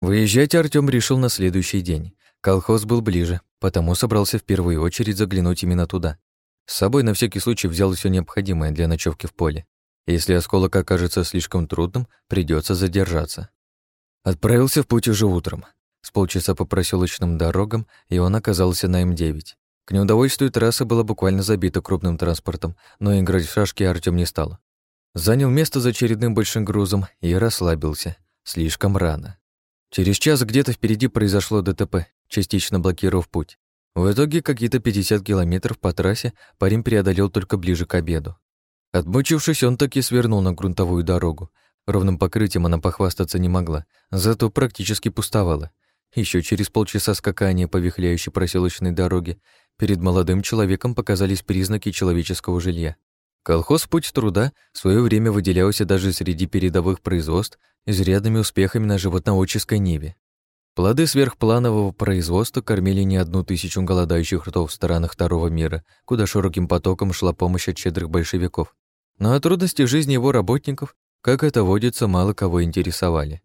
Выезжать Артём решил на следующий день. Колхоз был ближе, потому собрался в первую очередь заглянуть именно туда. С собой на всякий случай взял все необходимое для ночевки в поле. Если осколок окажется слишком трудным, придется задержаться. Отправился в путь уже утром. С полчаса по проселочным дорогам, и он оказался на М9. К неудовольствию трасса была буквально забита крупным транспортом, но играть в шашки Артём не стал. Занял место за очередным большим грузом и расслабился. Слишком рано. Через час где-то впереди произошло ДТП, частично блокировав путь. В итоге какие-то 50 километров по трассе парень преодолел только ближе к обеду. Отмучившись, он таки свернул на грунтовую дорогу. Ровным покрытием она похвастаться не могла, зато практически пустовала. Еще через полчаса скакания по вихляющей проселочной дороге перед молодым человеком показались признаки человеческого жилья. Колхоз «Путь труда» в свое время выделялся даже среди передовых производств изрядными успехами на животноводческой ниве. Плоды сверхпланового производства кормили не одну тысячу голодающих ртов в странах Второго мира, куда широким потоком шла помощь от щедрых большевиков. Но о трудности жизни его работников, как это водится, мало кого интересовали.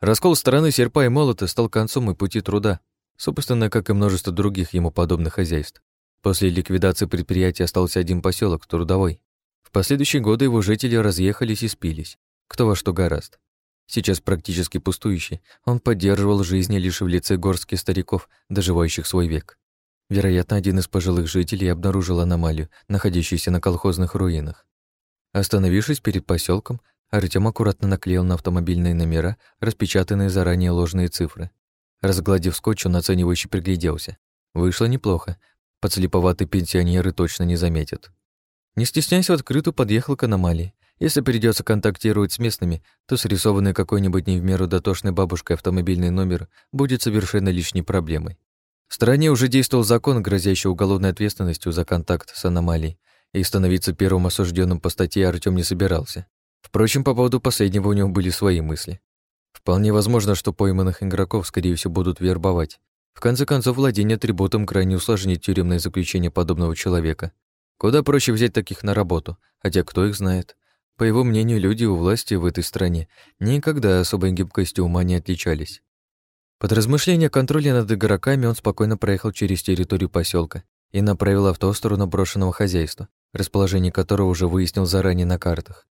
Раскол страны серпа и молота стал концом и пути труда, собственно, как и множество других ему подобных хозяйств. После ликвидации предприятия остался один поселок Трудовой. В последующие годы его жители разъехались и спились, кто во что гораст. Сейчас практически пустующий, он поддерживал жизни лишь в лице горских стариков, доживающих свой век. Вероятно, один из пожилых жителей обнаружил аномалию, находящуюся на колхозных руинах. Остановившись перед поселком, Артем аккуратно наклеил на автомобильные номера распечатанные заранее ложные цифры. Разгладив скотч, он оценивающе пригляделся. Вышло неплохо. Подслеповатые пенсионеры точно не заметят. Не стесняясь, в открытую подъехал к аномалии если придется контактировать с местными, то срисованный какой-нибудь не в меру дотошной бабушкой автомобильный номер будет совершенно лишней проблемой. В стране уже действовал закон, грозящий уголовной ответственностью за контакт с аномалией, и становиться первым осужденным по статье Артём не собирался. Впрочем, по поводу последнего у него были свои мысли. Вполне возможно, что пойманных игроков, скорее всего, будут вербовать. В конце концов, владение атрибутом крайне усложнит тюремное заключение подобного человека. Куда проще взять таких на работу, хотя кто их знает. По его мнению, люди у власти в этой стране никогда особой гибкостью ума не отличались. Под размышления контроля над игроками он спокойно проехал через территорию поселка и направил авто в сторону брошенного хозяйства, расположение которого уже выяснил заранее на картах.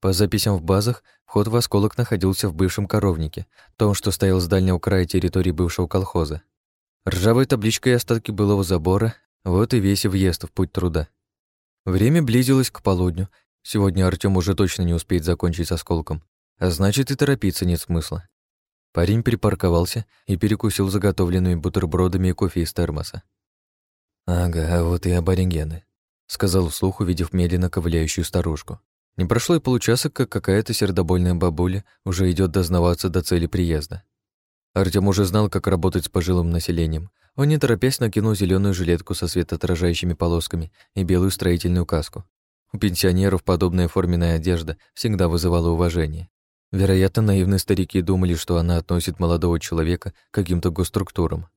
По записям в базах, вход в осколок находился в бывшем коровнике, том, что стоял с дальнего края территории бывшего колхоза. Ржавой табличкой остатки былого забора, вот и весь въезд в путь труда. Время близилось к полудню, Сегодня Артём уже точно не успеет закончить с осколком, а значит и торопиться нет смысла. Парень припарковался и перекусил заготовленными бутербродами и кофе из термоса. «Ага, а вот и аборигены», — сказал вслух, увидев медленно ковыляющую старушку. Не прошло и получаса, как какая-то сердобольная бабуля уже идет дознаваться до цели приезда. Артём уже знал, как работать с пожилым населением. Он, не торопясь, накинул зеленую жилетку со светоотражающими полосками и белую строительную каску. У пенсионеров подобная форменная одежда всегда вызывала уважение. Вероятно, наивные старики думали, что она относит молодого человека к каким-то госструктурам.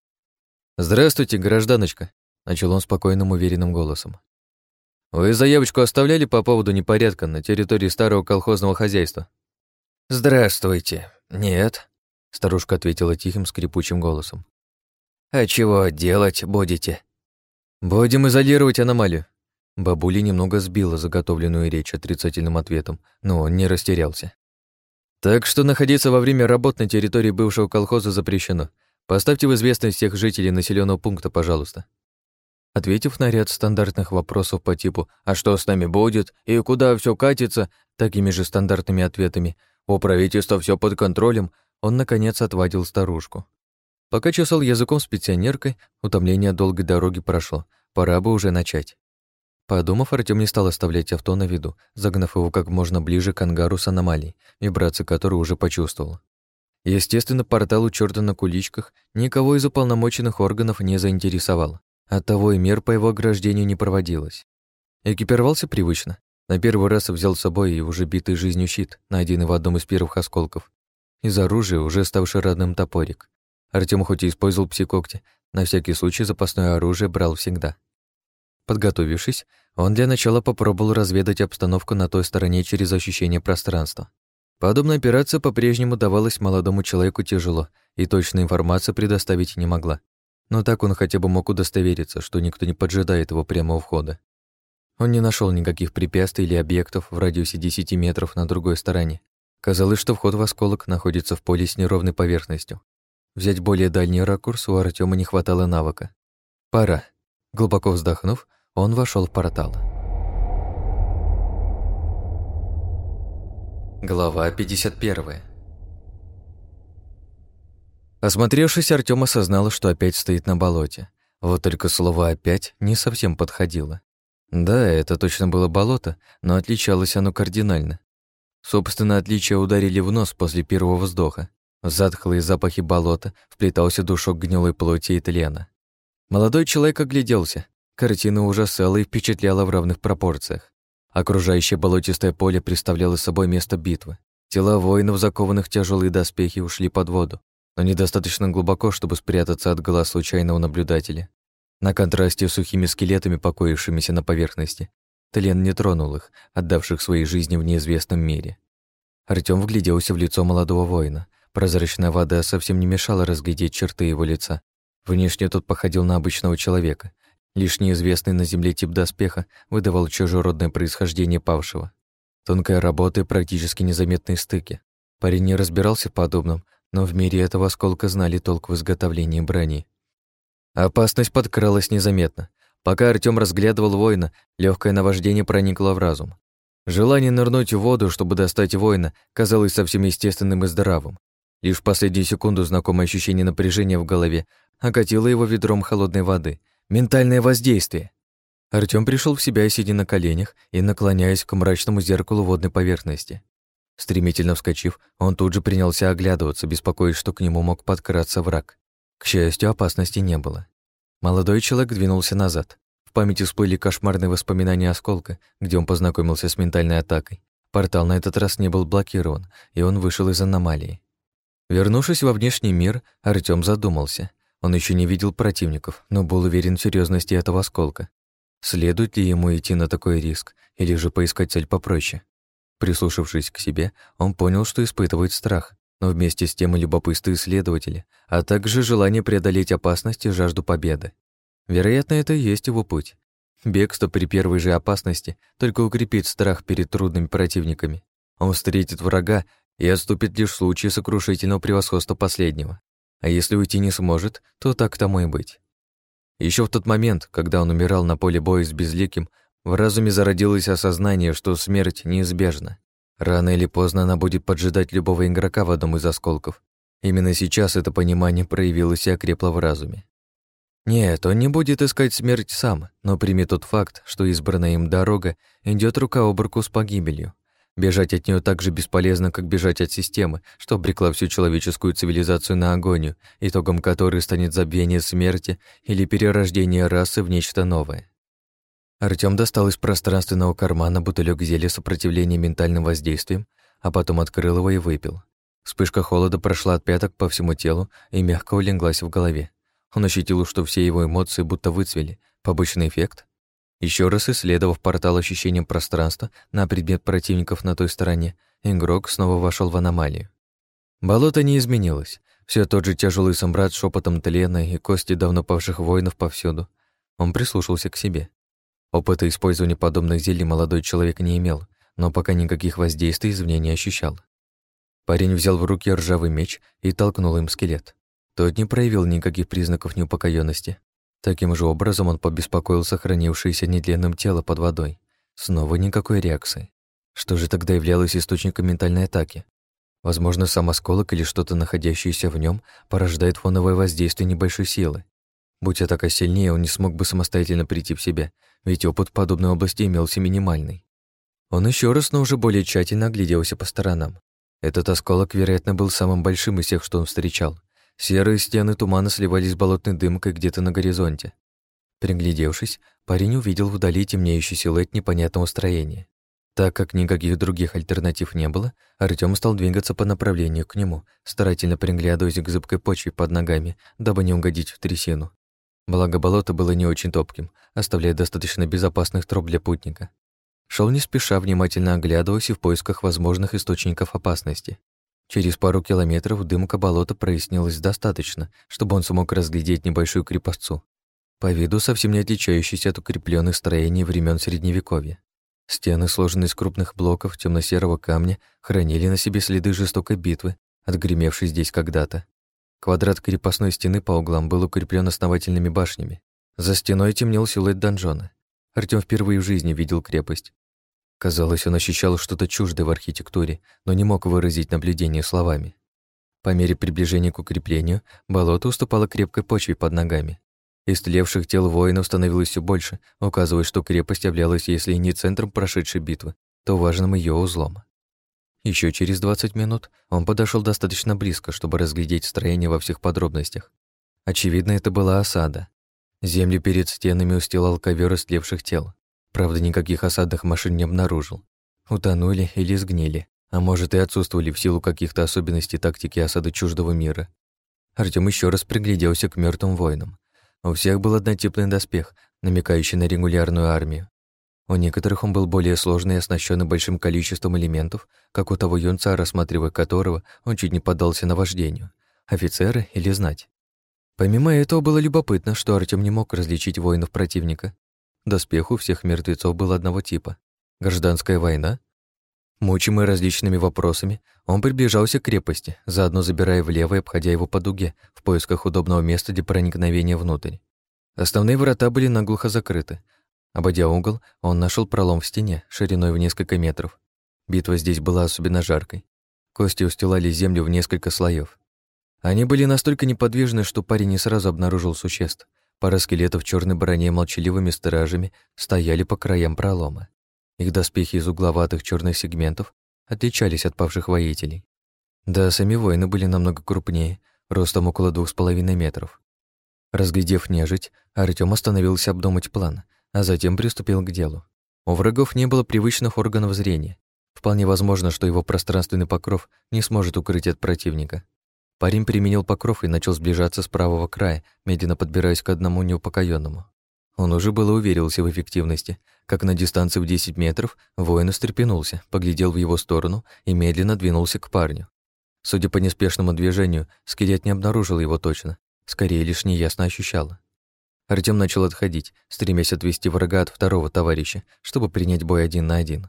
«Здравствуйте, гражданочка», — начал он спокойным, уверенным голосом. «Вы заявочку оставляли по поводу непорядка на территории старого колхозного хозяйства?» «Здравствуйте. Нет», — старушка ответила тихим, скрипучим голосом. «А чего делать будете?» «Будем изолировать аномалию. Бабуля немного сбила заготовленную речь отрицательным ответом, но он не растерялся. «Так что находиться во время работ на территории бывшего колхоза запрещено. Поставьте в известность всех жителей населенного пункта, пожалуйста». Ответив на ряд стандартных вопросов по типу «А что с нами будет?» и «Куда все катится?» такими же стандартными ответами «У правительства все под контролем», он, наконец, отвадил старушку. Пока чесал языком с пенсионеркой, утомление долгой дороги прошло, пора бы уже начать. Подумав, Артём не стал оставлять авто на виду, загнав его как можно ближе к ангару с аномалией, вибрации которой уже почувствовал. Естественно, портал у чёрта на куличках никого из уполномоченных органов не заинтересовал. Оттого и мер по его ограждению не проводилось. Экипировался привычно. На первый раз взял с собой и уже битый жизнью щит, найденный в одном из первых осколков. Из оружия уже ставший родным топорик. Артём хоть и использовал псикогти, на всякий случай запасное оружие брал всегда. Подготовившись, он для начала попробовал разведать обстановку на той стороне через ощущение пространства. Подобная операция по-прежнему давалась молодому человеку тяжело, и точной информации предоставить не могла. Но так он хотя бы мог удостовериться, что никто не поджидает его прямо у входа. Он не нашел никаких препятствий или объектов в радиусе 10 метров на другой стороне. Казалось, что вход в осколок находится в поле с неровной поверхностью. Взять более дальний ракурс у Артема не хватало навыка. Пора. Глубоко вздохнув, он вошел в портал. Глава 51. Осмотревшись, Артём осознал, что опять стоит на болоте. Вот только слово «опять» не совсем подходило. Да, это точно было болото, но отличалось оно кардинально. Собственно, отличия ударили в нос после первого вздоха. Затхлые запахи болота вплетался душок гнилой плоти и тлена. Молодой человек огляделся. Картина ужасала и впечатляла в равных пропорциях. Окружающее болотистое поле представляло собой место битвы. Тела воинов, закованных в тяжелые доспехи, ушли под воду, но недостаточно глубоко, чтобы спрятаться от глаз случайного наблюдателя. На контрасте с сухими скелетами, покоившимися на поверхности, тлен не тронул их, отдавших своей жизни в неизвестном мире. Артём вгляделся в лицо молодого воина. Прозрачная вода совсем не мешала разглядеть черты его лица. Внешне тот походил на обычного человека, Лишь неизвестный на Земле тип доспеха выдавал чужеродное происхождение павшего. Тонкая работа и практически незаметные стыки. Парень не разбирался в подобном, но в мире этого осколка знали толк в изготовлении брони. Опасность подкралась незаметно. Пока Артём разглядывал воина, легкое наваждение проникло в разум. Желание нырнуть в воду, чтобы достать воина, казалось совсем естественным и здравым. Лишь в последнюю секунду знакомое ощущение напряжения в голове окатило его ведром холодной воды, Ментальное воздействие. Артём пришел в себя, сидя на коленях и наклоняясь к мрачному зеркалу водной поверхности. Стремительно вскочив, он тут же принялся оглядываться, беспокоясь, что к нему мог подкраться враг. К счастью, опасности не было. Молодой человек двинулся назад. В памяти всплыли кошмарные воспоминания осколка, где он познакомился с ментальной атакой. Портал на этот раз не был блокирован, и он вышел из аномалии. Вернувшись во внешний мир, Артём задумался. Он еще не видел противников, но был уверен в серьезности этого осколка. Следует ли ему идти на такой риск, или же поискать цель попроще? Прислушавшись к себе, он понял, что испытывает страх, но вместе с тем и любопытство исследователя, а также желание преодолеть опасность и жажду победы. Вероятно, это и есть его путь. Бегство при первой же опасности только укрепит страх перед трудными противниками. Он встретит врага и отступит лишь в случае сокрушительного превосходства последнего. А если уйти не сможет, то так тому и быть. Еще в тот момент, когда он умирал на поле боя с Безликим, в разуме зародилось осознание, что смерть неизбежна. Рано или поздно она будет поджидать любого игрока в одном из осколков. Именно сейчас это понимание проявилось и окрепло в разуме. Нет, он не будет искать смерть сам, но примет тот факт, что избранная им дорога идет рука об руку с погибелью. Бежать от нее так же бесполезно, как бежать от системы, что обрекла всю человеческую цивилизацию на агонию, итогом которой станет забвение смерти или перерождение расы в нечто новое. Артём достал из пространственного кармана бутылек зелья сопротивления ментальным воздействием, а потом открыл его и выпил. Вспышка холода прошла от пяток по всему телу и мягко улеглась в голове. Он ощутил, что все его эмоции будто выцвели. Побочный эффект? Еще раз исследовав портал ощущением пространства на предмет противников на той стороне, игрок снова вошел в аномалию. Болото не изменилось. Все тот же тяжелый самбрат шепотом тлена и кости давно павших воинов повсюду. Он прислушался к себе. Опыта использования подобных зелий молодой человек не имел, но пока никаких воздействий извне не ощущал. Парень взял в руки ржавый меч и толкнул им скелет. Тот не проявил никаких признаков неупокоенности, Таким же образом он побеспокоил сохранившееся нетленным тело под водой. Снова никакой реакции. Что же тогда являлось источником ментальной атаки? Возможно, сам осколок или что-то, находящееся в нем, порождает фоновое воздействие небольшой силы. Будь атака сильнее, он не смог бы самостоятельно прийти в себя, ведь опыт подобной области имелся минимальный. Он еще раз, но уже более тщательно огляделся по сторонам. Этот осколок, вероятно, был самым большим из всех, что он встречал. Серые стены тумана сливались с болотной дымкой где-то на горизонте. Приглядевшись, парень увидел вдали темнеющий силуэт непонятного строения. Так как никаких других альтернатив не было, Артём стал двигаться по направлению к нему, старательно приглядываясь к зыбкой почве под ногами, дабы не угодить в трясину. Благо болото было не очень топким, оставляя достаточно безопасных троп для путника. Шел не спеша, внимательно оглядываясь в поисках возможных источников опасности. Через пару километров дымка болота прояснилась достаточно, чтобы он смог разглядеть небольшую крепостцу. По виду совсем не отличающийся от укрепленных строений времен Средневековья. Стены, сложенные из крупных блоков темно-серого камня, хранили на себе следы жестокой битвы, отгремевшей здесь когда-то. Квадрат крепостной стены по углам был укреплен основательными башнями. За стеной темнел силуэт донжона. Артём впервые в жизни видел крепость. Казалось, он ощущал что-то чуждое в архитектуре, но не мог выразить наблюдение словами. По мере приближения к укреплению болото уступало крепкой почве под ногами. Истлевших тел воинов становилось все больше, указывая, что крепость являлась, если не центром прошедшей битвы, то важным ее узлом. Еще через 20 минут он подошел достаточно близко, чтобы разглядеть строение во всех подробностях. Очевидно, это была осада. Землю перед стенами устилал ковер истлевших тел. Правда, никаких осадных машин не обнаружил. Утонули или сгнили, а может и отсутствовали в силу каких-то особенностей тактики осады чуждого мира. Артём еще раз пригляделся к мертвым воинам. У всех был однотипный доспех, намекающий на регулярную армию. У некоторых он был более сложный и оснащенный большим количеством элементов, как у того юнца, рассматривая которого он чуть не поддался на вождению. Офицеры или знать. Помимо этого было любопытно, что Артём не мог различить воинов противника. Доспех у всех мертвецов был одного типа. Гражданская война? Мучимый различными вопросами, он приближался к крепости, заодно забирая влево и обходя его по дуге, в поисках удобного места для проникновения внутрь. Основные врата были наглухо закрыты. Обойдя угол, он нашел пролом в стене, шириной в несколько метров. Битва здесь была особенно жаркой. Кости устилали землю в несколько слоев. Они были настолько неподвижны, что парень не сразу обнаружил существ. Пара скелетов в черной броне молчаливыми стражами стояли по краям пролома. Их доспехи из угловатых черных сегментов отличались от павших воителей. Да, сами воины были намного крупнее, ростом около двух с половиной метров. Разглядев нежить, Артём остановился обдумать план, а затем приступил к делу. У врагов не было привычных органов зрения. Вполне возможно, что его пространственный покров не сможет укрыть от противника. Парень применил покров и начал сближаться с правого края, медленно подбираясь к одному неупокоенному. Он уже было уверился в эффективности, как на дистанции в 10 метров воин встрепенулся, поглядел в его сторону и медленно двинулся к парню. Судя по неспешному движению, скелет не обнаружил его точно, скорее лишь неясно ощущал. Артём начал отходить, стремясь отвести врага от второго товарища, чтобы принять бой один на один.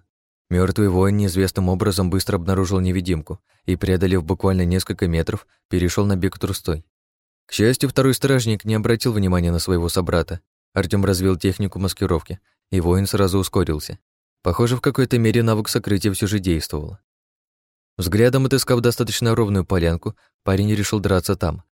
Мертвый воин неизвестным образом быстро обнаружил невидимку и, преодолев буквально несколько метров, перешел на бег трустой. К счастью, второй стражник не обратил внимания на своего собрата. Артём развил технику маскировки, и воин сразу ускорился. Похоже, в какой-то мере навык сокрытия все же действовал. Взглядом отыскав достаточно ровную полянку, парень решил драться там.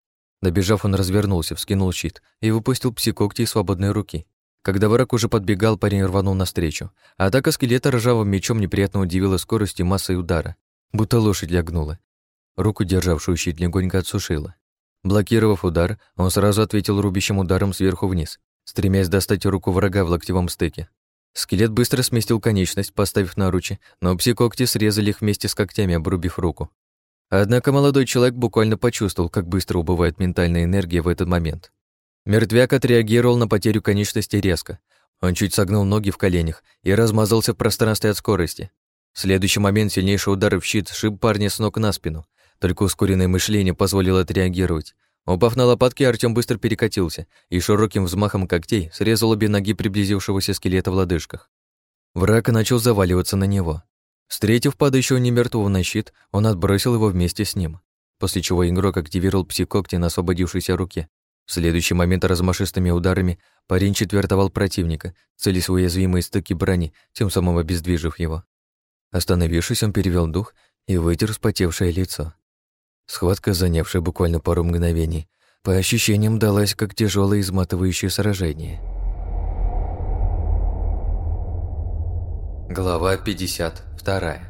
Добежав, он развернулся, вскинул щит и выпустил пси-когти из свободной руки. Когда враг уже подбегал, парень рванул навстречу. Атака скелета ржавым мечом неприятно удивила скоростью массой удара, будто лошадь лягнула. Руку, державшую щит, легонько отсушила. Блокировав удар, он сразу ответил рубящим ударом сверху вниз, стремясь достать руку врага в локтевом стыке. Скелет быстро сместил конечность, поставив наручи, но пси-когти срезали их вместе с когтями, обрубив руку. Однако молодой человек буквально почувствовал, как быстро убывает ментальная энергия в этот момент. Мертвяк отреагировал на потерю конечности резко. Он чуть согнул ноги в коленях и размазался в пространстве от скорости. В следующий момент сильнейший удар в щит шиб парня с ног на спину. Только ускоренное мышление позволило отреагировать. Упав на лопатки, Артём быстро перекатился и широким взмахом когтей срезал обе ноги приблизившегося скелета в лодыжках. Враг начал заваливаться на него. Встретив падающего немертвого на щит, он отбросил его вместе с ним, после чего игрок активировал пси-когти на освободившейся руке в следующий момент размашистыми ударами парень четвертовал противника, целясь в уязвимые стыки брони, тем самым обездвижив его. Остановившись, он перевел дух и вытер вспотевшее лицо. Схватка, занявшая буквально пару мгновений, по ощущениям далась как тяжелое изматывающее сражение. Глава 52